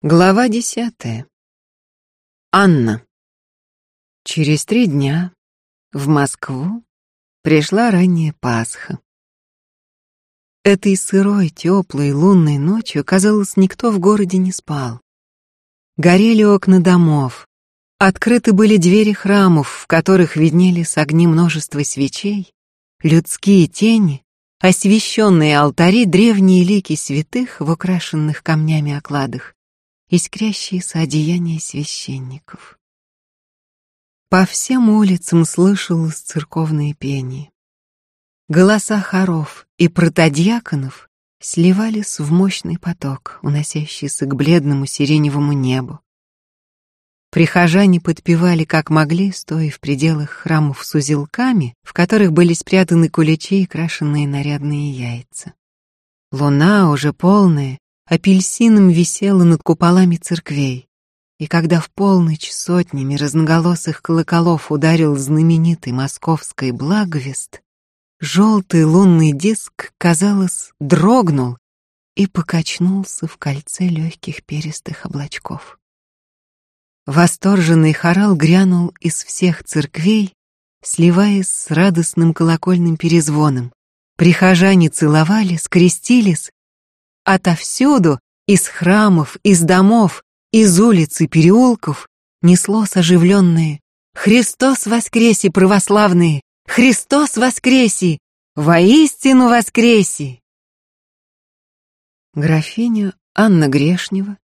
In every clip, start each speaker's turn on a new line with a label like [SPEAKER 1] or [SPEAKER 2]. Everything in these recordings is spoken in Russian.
[SPEAKER 1] Глава десятая. Анна. Через три дня в Москву пришла ранняя Пасха. Этой сырой, теплой лунной ночью, казалось, никто в городе не спал. Горели окна домов, открыты были двери храмов, в которых виднелись огни множества свечей, людские тени, освещенные алтари, древние лики святых в украшенных камнями окладах искрящиеся одеяния священников. По всем улицам слышалось церковное пение. Голоса хоров и протодьяконов сливались в мощный поток, уносящийся к бледному сиреневому небу. Прихожане подпевали как могли, стоя в пределах храмов с узелками, в которых были спрятаны куличи и крашенные нарядные яйца. Луна, уже полная, апельсином висела над куполами церквей. И когда в полночь сотнями разноголосых колоколов ударил знаменитый московский благовест, желтый лунный диск, казалось, дрогнул и покачнулся в кольце легких перистых облачков. Восторженный хорал грянул из всех церквей, сливаясь с радостным колокольным перезвоном. Прихожане целовали, скрестились Отовсюду, из храмов, из домов, из улиц и переулков, неслось оживленное «Христос воскреси, православные! Христос воскреси! Воистину воскреси!» Графиня Анна Грешнева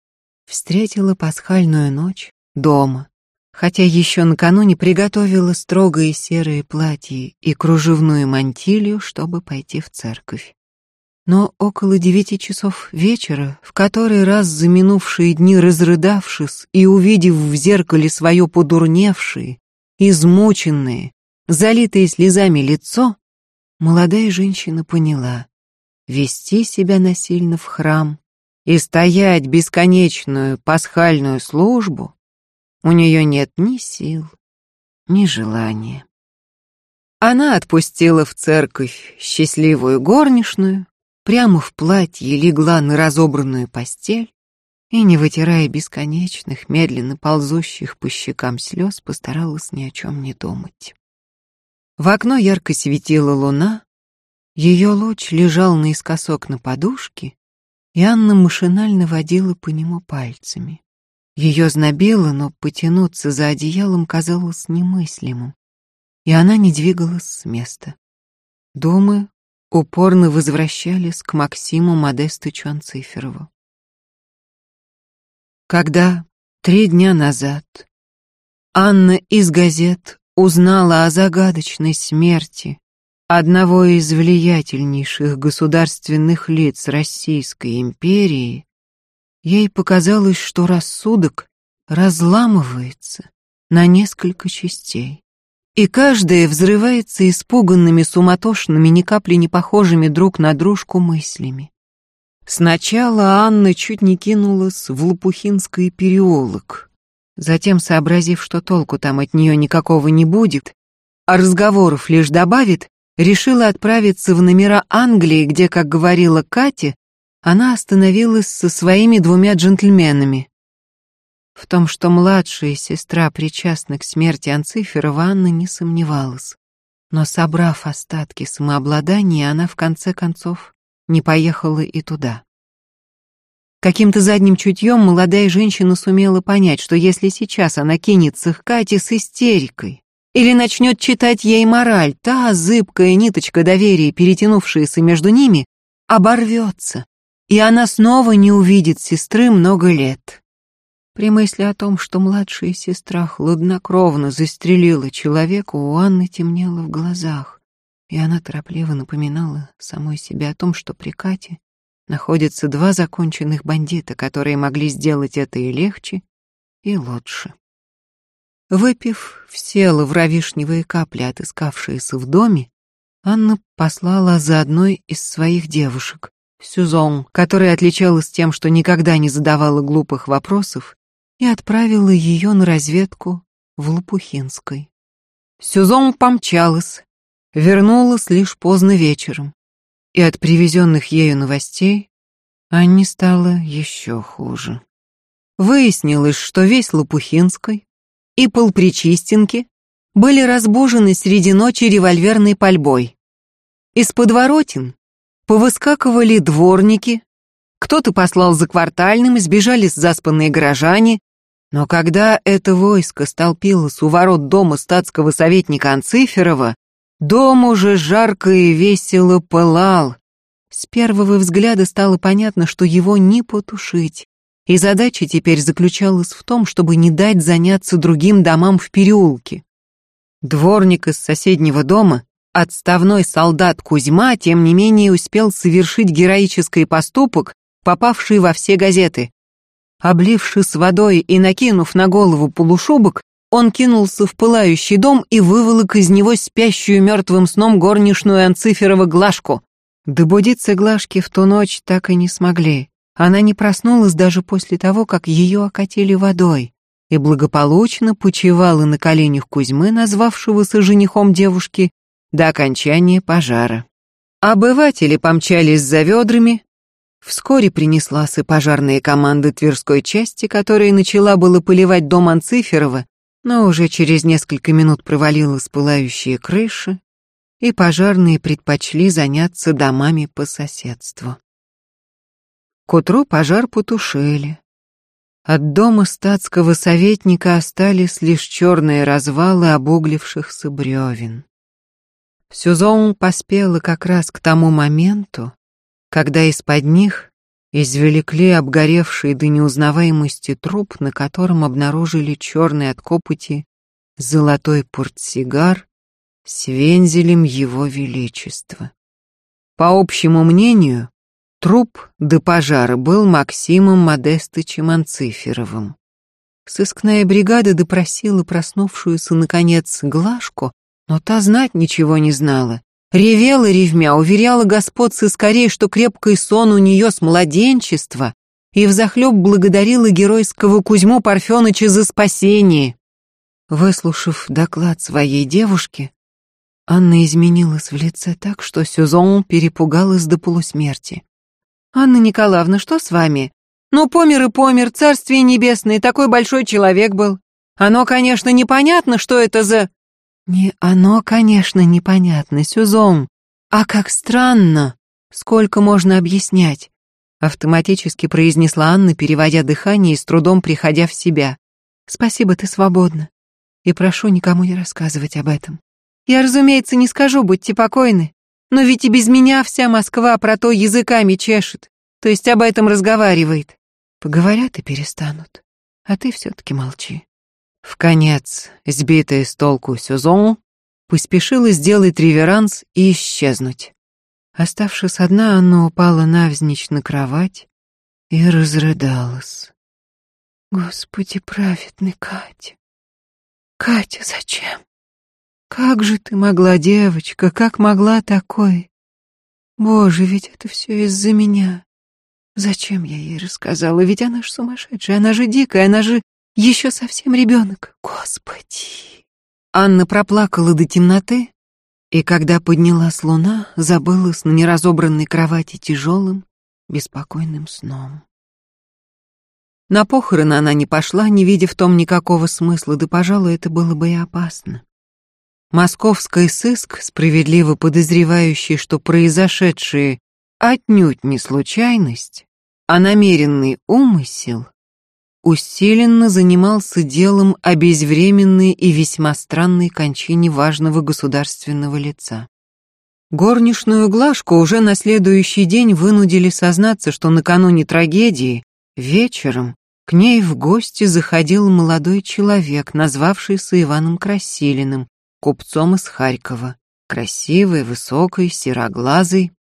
[SPEAKER 1] встретила пасхальную ночь дома, хотя еще накануне приготовила строгое серое платье и кружевную мантилью, чтобы пойти в церковь. Но около девяти часов вечера, в который раз за минувшие дни разрыдавшись и увидев в зеркале свое подурневшее, измученное, залитое слезами лицо, молодая женщина поняла, вести себя насильно в храм и стоять бесконечную пасхальную службу у нее нет ни сил, ни желания. Она отпустила в церковь счастливую горничную, прямо в платье легла на разобранную постель и, не вытирая бесконечных, медленно ползущих по щекам слез, постаралась ни о чем не думать. В окно ярко светила луна, ее луч лежал наискосок на подушке, и Анна машинально водила по нему пальцами. Ее знобило, но потянуться за одеялом казалось немыслимым, и она не двигалась с места. Думы упорно возвращались к Максиму Модестычу Анциферову. Когда три дня назад Анна из газет узнала о загадочной смерти одного из влиятельнейших государственных лиц Российской империи, ей показалось, что рассудок разламывается на несколько частей и каждая взрывается испуганными, суматошными, ни капли не похожими друг на дружку мыслями. Сначала Анна чуть не кинулась в Лопухинский переулок. Затем, сообразив, что толку там от нее никакого не будет, а разговоров лишь добавит, решила отправиться в номера Англии, где, как говорила Катя, она остановилась со своими двумя джентльменами. В том, что младшая сестра причастна к смерти Анциферова, Анна не сомневалась. Но, собрав остатки самообладания, она в конце концов не поехала и туда. Каким-то задним чутьем молодая женщина сумела понять, что если сейчас она кинется к Кате с истерикой или начнет читать ей мораль, та зыбкая ниточка доверия, перетянувшаяся между ними, оборвется, и она снова не увидит сестры много лет. При мысли о том, что младшая сестра хладнокровно застрелила человека, у Анны темнело в глазах, и она торопливо напоминала самой себе о том, что при Кате находятся два законченных бандита, которые могли сделать это и легче, и лучше. Выпив все лавровишневые капли, отыскавшиеся в доме, Анна послала за одной из своих девушек, Сюзон, которая отличалась тем, что никогда не задавала глупых вопросов и отправила ее на разведку в Лопухинской. Сюзон помчалась, вернулась лишь поздно вечером, и от привезенных ею новостей Анне стало еще хуже. выяснилось, что весь Лопухинской и полпричистенки были разбужены среди ночи револьверной пальбой. Из подворотен повыскакивали дворники, кто-то послал за квартальным, сбежали заспанные горожане, но когда это войско столпилось у ворот дома статского советника Анциферова, дом уже жарко и весело пылал. С первого взгляда стало понятно, что его не потушить, и задача теперь заключалась в том, чтобы не дать заняться другим домам в переулке. Дворник из соседнего дома, отставной солдат Кузьма, тем не менее успел совершить героический поступок, попавший во все газеты. Облившись водой и накинув на голову полушубок, он кинулся в пылающий дом и выволок из него спящую мертвым сном горничную Анциферова Глашку. Добудиться Глашке в ту ночь так и не смогли. Она не проснулась даже после того, как ее окатили водой, и благополучно почивала на коленях Кузьмы, назвавшегося женихом девушки, до окончания пожара. Обыватели помчались за ведрами, Вскоре принеслась и пожарная команда Тверской части, которая начала было поливать дом Анциферова, но уже через несколько минут провалилась пылающая крыша, и пожарные предпочли заняться домами по соседству. К утру пожар потушили. От дома статского советника остались лишь черные развалы обуглившихся бревен. Сюзон поспела как раз к тому моменту, когда из-под них извлекли обгоревший до неузнаваемости труп, на котором обнаружили черный от копоти золотой портсигар с вензелем его величества. По общему мнению, труп до пожара был Максимом Модестычем Анциферовым. Сыскная бригада допросила проснувшуюся, наконец, Глашку, но та знать ничего не знала Ревела ревмя, уверяла господ сыскорей, что крепкий сон у нее с младенчества, и взахлеб благодарила геройского Кузьму Парфеныча за спасение. Выслушав доклад своей девушки, Анна изменилась в лице так, что Сюзон перепугалась до полусмерти. «Анна Николаевна, что с вами? Ну, помер и помер, царствие небесное, такой большой человек был. Оно, конечно, непонятно, что это за...» Не оно, конечно, непонятно, Сюзон. А как странно! Сколько можно объяснять? Автоматически произнесла Анна, переводя дыхание и с трудом приходя в себя. Спасибо, ты свободна. И прошу никому не рассказывать об этом. Я, разумеется, не скажу, будьте покойны. Но ведь и без меня вся Москва про то языками чешет. То есть об этом разговаривает. Поговорят и перестанут. А ты все-таки молчи. В конец, сбитая с толку Сюзон, поспешила сделать реверанс и исчезнуть. Оставшись одна, она упала навзничь на кровать и разрыдалась. Господи, праведный Катя! Катя, зачем? Как же ты могла, девочка, как могла такой? Боже, ведь это все из-за меня. Зачем я ей рассказала? Ведь она же сумасшедшая, она же дикая, она же еще совсем ребенок. Господи. Анна проплакала до темноты, и когда поднялась луна, забылась на неразобранной кровати тяжелым, беспокойным сном. На похороны она не пошла, не видя в том никакого смысла, да, пожалуй, это было бы и опасно. Московский сыск, справедливо подозревающий, что произошедшее отнюдь не случайность, а намеренный умысел, усиленно занимался делом о и весьма странной кончине важного государственного лица. Горничную Глашку уже на следующий день вынудили сознаться, что накануне трагедии, вечером, к ней в гости заходил молодой человек, назвавшийся Иваном Красилиным, купцом из Харькова. Красивый, высокий, сероглазый.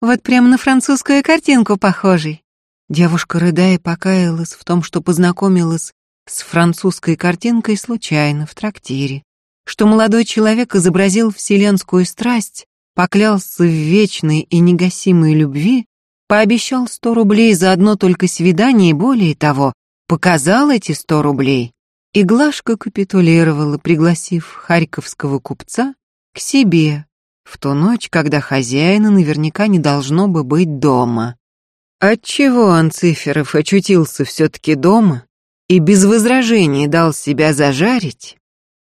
[SPEAKER 1] Вот прямо на французскую картинку похожий. Девушка, рыдая, покаялась в том, что познакомилась с французской картинкой случайно в трактире, что молодой человек изобразил вселенскую страсть, поклялся в вечной и негасимой любви, пообещал сто рублей за одно только свидание, более того, показал эти сто рублей. И Глашка капитулировала, пригласив харьковского купца к себе в ту ночь, когда хозяина наверняка не должно бы быть дома. Отчего Анциферов очутился все-таки дома, и без возражений дал себя зажарить,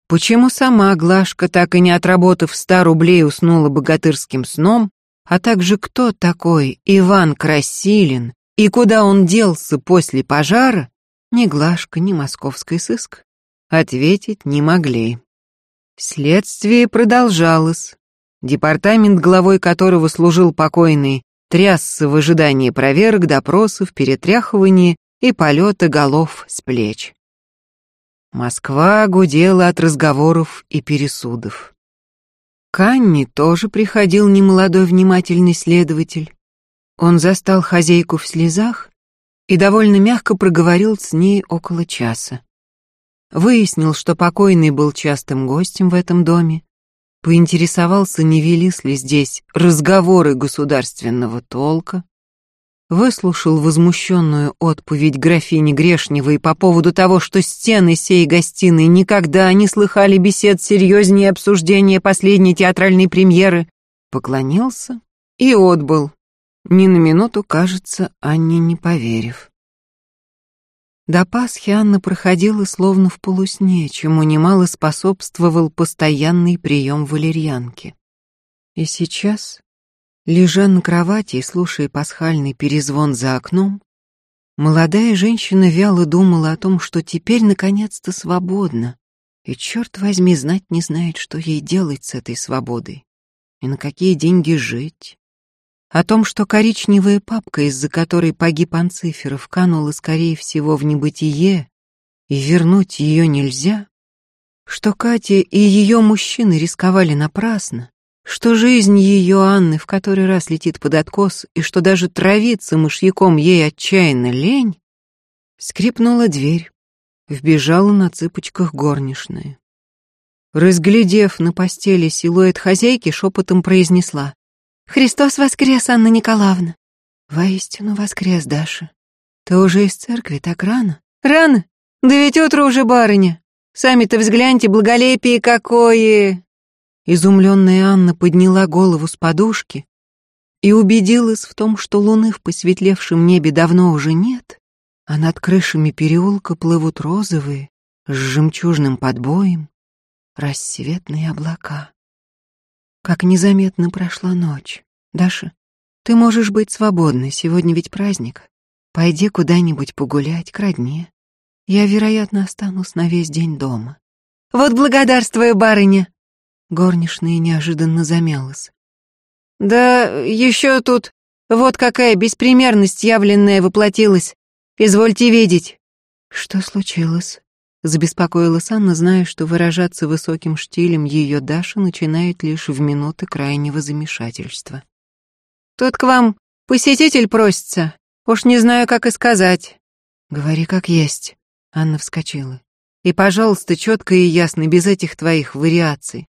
[SPEAKER 1] почему сама Глашка, так и не отработав ста рублей, уснула богатырским сном, а также кто такой Иван Красилин и куда он делся после пожара, ни Глашка, ни московский сыск ответить не могли. Следствие продолжалось. Департамент, главой которого служил покойный, трясся в ожидании проверок, допросов, перетряхивания и полета голов с плеч. Москва гудела от разговоров и пересудов. К Анне тоже приходил немолодой внимательный следователь. Он застал хозяйку в слезах и довольно мягко проговорил с ней около часа. Выяснил, что покойный был частым гостем в этом доме, поинтересовался, не велись ли здесь разговоры государственного толка, выслушал возмущенную отповедь графини Грешневой по поводу того, что стены сей гостиной никогда не слыхали бесед серьезнее обсуждения последней театральной премьеры, поклонился и отбыл, ни на минуту, кажется, Анне не поверив. До Пасхи Анна проходила словно в полусне, чему немало способствовал постоянный прием валерьянки. И сейчас, лежа на кровати и слушая пасхальный перезвон за окном, молодая женщина вяло думала о том, что теперь наконец-то свободна, и, черт возьми, знать не знает, что ей делать с этой свободой, и на какие деньги жить, о том, что коричневая папка, из-за которой погиб Анциферов, канула, скорее всего, в небытие, и вернуть ее нельзя, что Катя и ее мужчины рисковали напрасно, что жизнь ее Анны в который раз летит под откос, и что даже травиться мышьяком ей отчаянно лень, скрипнула дверь, вбежала на цыпочках горничная. Разглядев на постели силуэт хозяйки, шепотом произнесла Христос воскрес, Анна Николаевна. Воистину воскрес, Даша. Ты уже из церкви так рано? Рано? Да ведь утро уже, барыня. Сами-то взгляньте, благолепие какое. Изумленная Анна подняла голову с подушки и убедилась в том, что луны в посветлевшем небе давно уже нет, а над крышами переулка плывут розовые, с жемчужным подбоем, рассветные облака. Как незаметно прошла ночь. Даша, ты можешь быть свободной, сегодня ведь праздник. Пойди куда-нибудь погулять, к родне. Я, вероятно, останусь на весь день дома. Вот благодарствую, барыня. Горничная неожиданно замялась. Да еще тут вот какая беспримерность явленная воплотилась. Извольте видеть. Что случилось? Забеспокоилась Анна, зная, что выражаться высоким штилем ее Даша начинает лишь в минуты крайнего замешательства. «Тут к вам посетитель просится. Уж не знаю, как и сказать». «Говори как есть», — Анна вскочила. «И, пожалуйста, четко и ясно, без этих твоих вариаций».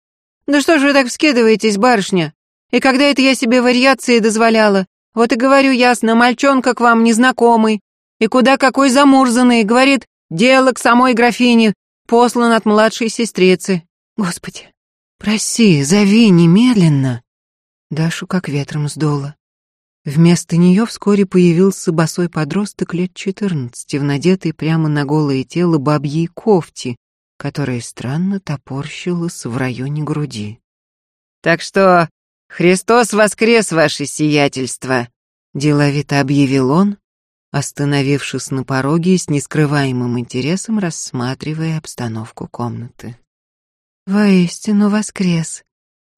[SPEAKER 1] «Да что же вы так вскидываетесь, барышня? И когда это я себе вариации дозволяла? Вот и говорю ясно, мальчонка к вам незнакомый. И куда какой замурзанный, говорит, Дело к самой графине, послан от младшей сестрицы. Господи, проси, зови немедленно. Дашу как ветром сдуло. Вместо нее вскоре появился босой подросток лет четырнадцати в надетой прямо на голое тело бабьей кофте, которая странно топорщилась в районе груди. «Так что Христос воскрес, ваше сиятельство!» — деловито объявил он, остановившись на пороге и с нескрываемым интересом рассматривая обстановку комнаты. «Воистину воскрес!»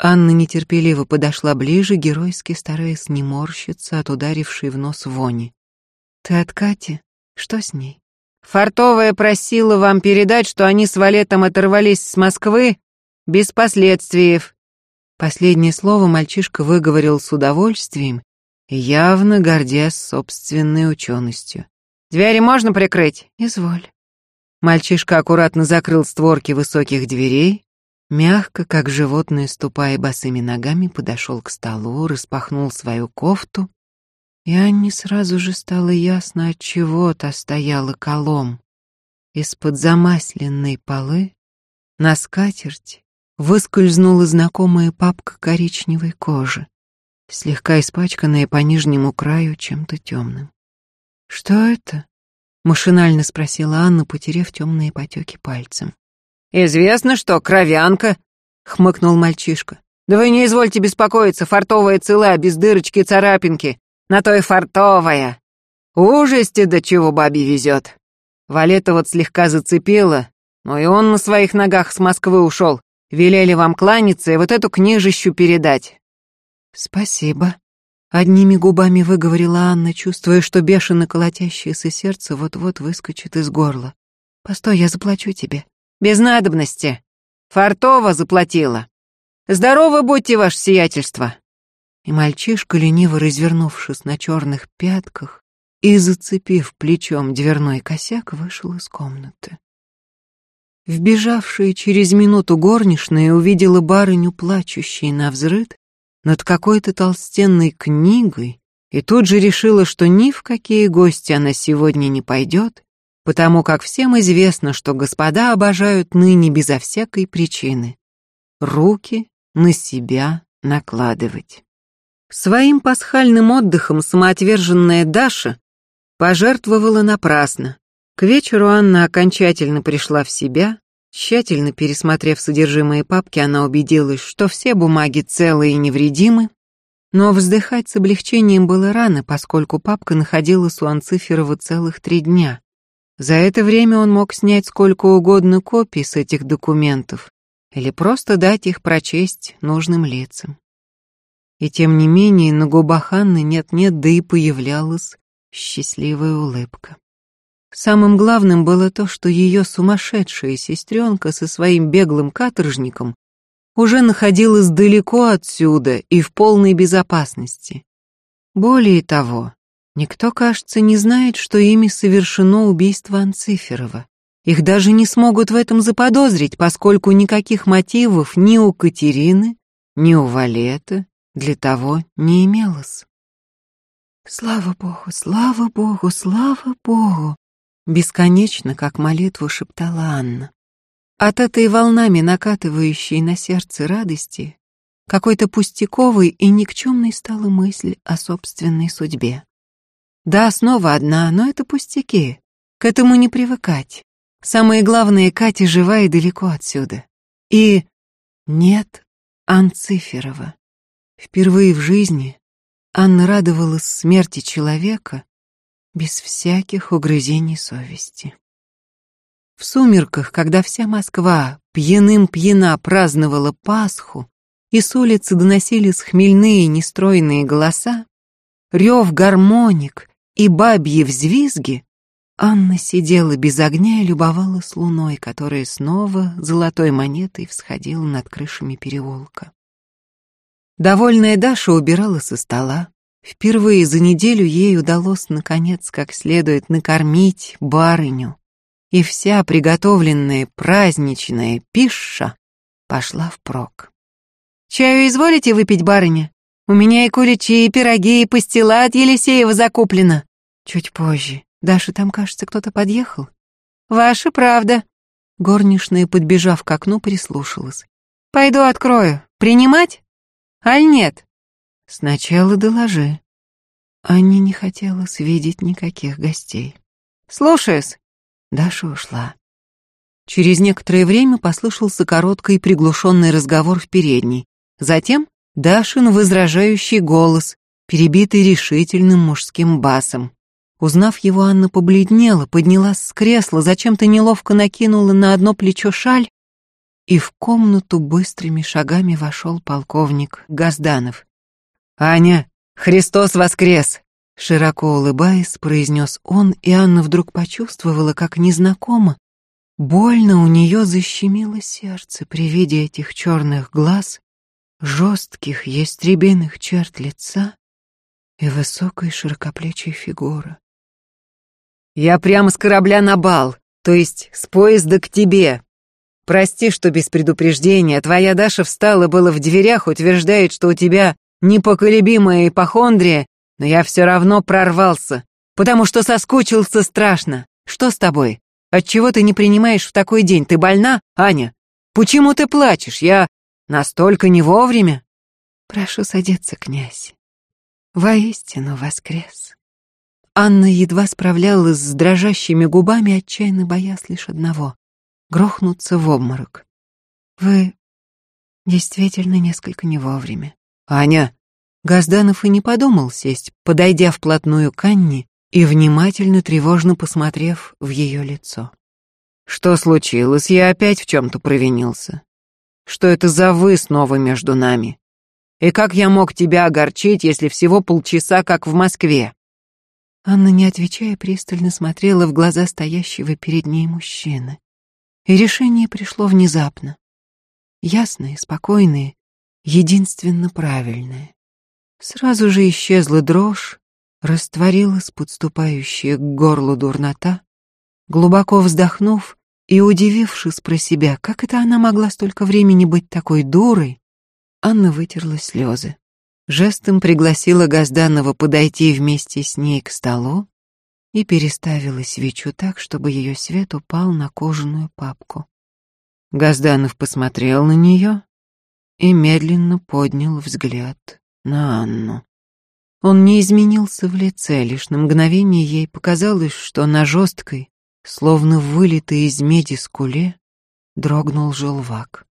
[SPEAKER 1] Анна нетерпеливо подошла ближе, геройски стараясь не морщиться от ударившей в нос вони. «Ты от Кати? Что с ней?» «Фартовая просила вам передать, что они с Валетом оторвались с Москвы без последствий». Последнее слово мальчишка выговорил с удовольствием явно гордясь собственной ученостью. «Двери можно прикрыть?» «Изволь». Мальчишка аккуратно закрыл створки высоких дверей, мягко, как животное, ступая босыми ногами, подошел к столу, распахнул свою кофту, и Анне сразу же стало ясно, от чего та стояла колом. Из-под замасленной полы на скатерть выскользнула знакомая папка коричневой кожи слегка испачканная по нижнему краю чем-то темным. «Что это?» Машинально спросила Анна, потеряв темные потеки пальцем.
[SPEAKER 2] «Известно, что кровянка», — хмыкнул мальчишка. «Да вы не извольте беспокоиться, фартовая цела, без дырочки царапинки. На то и фартовая. Ужасти до чего бабе везет. Валета вот слегка зацепила, но и он на своих ногах с Москвы ушел. Велели вам кланяться и вот эту книжищу передать».
[SPEAKER 1] «Спасибо», Одними губами выговорила Анна, чувствуя, что бешено колотящееся сердце вот-вот выскочит из горла. «Постой, я заплачу тебе».
[SPEAKER 2] «Без надобности. Фартова заплатила. Здоровы будьте, ваше сиятельство».
[SPEAKER 1] И мальчишка, лениво развернувшись на черных пятках и зацепив плечом дверной косяк, вышел из комнаты. Вбежавшая через минуту горничная увидела барыню, плачущей на взрыд, над какой-то толстенной книгой и тут же решила, что ни в какие гости она сегодня не пойдет, потому как всем известно, что господа обожают ныне безо всякой причины руки на себя накладывать. Своим пасхальным отдыхом самоотверженная Даша пожертвовала напрасно. К вечеру Анна окончательно пришла в себя, Тщательно пересмотрев содержимое папки, она убедилась, что все бумаги целы и невредимы, но вздыхать с облегчением было рано, поскольку папка находилась у Анциферова целых три дня. За это время он мог снять сколько угодно копий с этих документов или просто дать их прочесть нужным лицам. И тем не менее на губах Анны нет-нет, да и появлялась счастливая улыбка. Самым главным было то, что ее сумасшедшая сестренка со своим беглым каторжником уже находилась далеко отсюда и в полной безопасности. Более того, никто, кажется, не знает, что ими совершено убийство Анциферова. Их даже не смогут в этом заподозрить, поскольку никаких мотивов ни у Катерины, ни у Валета для того не имелось. «Слава Богу, слава Богу, слава Богу!» Бесконечно, как молитву шептала Анна. От этой волнами накатывающей на сердце радости какой-то пустяковой и никчемной стала мысль о собственной судьбе. Да, снова одна, но это пустяки. К этому не привыкать. Самое главное, Катя жива и далеко отсюда. И нет Анциферова. Впервые в жизни Анна радовалась смерти человека, без всяких угрызений совести. В сумерках, когда вся Москва пьяным-пьяна праздновала Пасху, и с улицы доносились хмельные нестройные голоса, рев гармоник и бабьи взвизги, Анна сидела без огня и любовалась луной, которая снова золотой монетой всходила над крышами переулка. Довольная Даша убирала со стола, Впервые за неделю ей удалось, наконец, как следует накормить барыню, и вся приготовленная праздничная пища пошла впрок. «Чаю изволите выпить, барыня? У меня и куличи, и пироги, и пастила от Елисеева закуплено». «Чуть позже. Даша, там, кажется, кто-то подъехал». «Ваша правда». Горничная, подбежав к окну, прислушалась. «Пойду открою. Принимать? Аль нет?» Сначала доложи. Анне не хотелось видеть никаких гостей. Слушаюсь. Даша ушла. Через некоторое время послышался короткий приглушенный разговор в передней. Затем Дашин возражающий голос, перебитый решительным мужским басом. Узнав его, Анна побледнела, поднялась с кресла, зачем-то неловко накинула на одно плечо шаль, и в комнату быстрыми шагами вошел полковник Газданов. «Аня, Христос воскрес!» Широко улыбаясь, произнес он, и Анна вдруг почувствовала, как незнакомо. Больно у нее защемило сердце при виде этих черных глаз, жестких, ястребиных черт лица и высокой широкоплечей фигуры. «Я прямо с корабля на бал, то есть с поезда к тебе. Прости, что без предупреждения. Твоя Даша встала было в дверях, утверждает, что у тебя непоколебимая ипохондрия, но я все равно прорвался, потому что соскучился страшно. Что с тобой? Отчего ты не принимаешь в такой день? Ты больна, Аня? Почему ты плачешь? Я настолько не вовремя. Прошу садиться, князь. Воистину воскрес. Анна едва справлялась с дрожащими губами, отчаянно боясь лишь одного — грохнуться в обморок. «Вы действительно несколько не вовремя».
[SPEAKER 2] «Аня!»
[SPEAKER 1] Газданов и не подумал сесть, подойдя вплотную к Анне и внимательно тревожно посмотрев в ее лицо.
[SPEAKER 2] «Что случилось? Я опять в чем-то провинился. Что это за вы снова между нами? И как я мог тебя огорчить, если всего полчаса, как в Москве?»
[SPEAKER 1] Анна, не отвечая, пристально смотрела в глаза стоящего перед ней мужчины. И решение пришло внезапно. Ясное, спокойное, единственно правильное. Сразу же исчезла дрожь, растворилась подступающая к горлу дурнота. Глубоко вздохнув и удивившись про себя, как это она могла столько времени быть такой дурой, Анна вытерла слезы. Жестом пригласила Газданова подойти вместе с ней к столу и переставила свечу так, чтобы ее свет упал на кожаную папку. Газданов посмотрел на нее и медленно поднял взгляд на Анну. Он не изменился в лице, лишь на мгновение ей показалось, что на жесткой, словно вылитой из меди скуле, дрогнул желвак.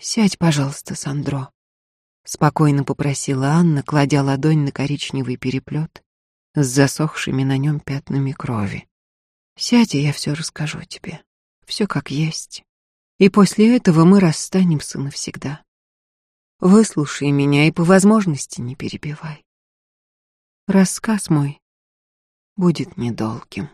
[SPEAKER 1] «Сядь, пожалуйста, Сандро», — спокойно попросила Анна, кладя ладонь на коричневый переплет с засохшими на нем пятнами крови. «Сядь, и я все расскажу тебе. Все как есть. И после этого мы расстанемся навсегда. Выслушай меня и по возможности не перебивай. Рассказ мой будет недолгим.